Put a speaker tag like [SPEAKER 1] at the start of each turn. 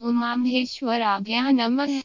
[SPEAKER 1] उमामहेश्वराभ्यां नमः।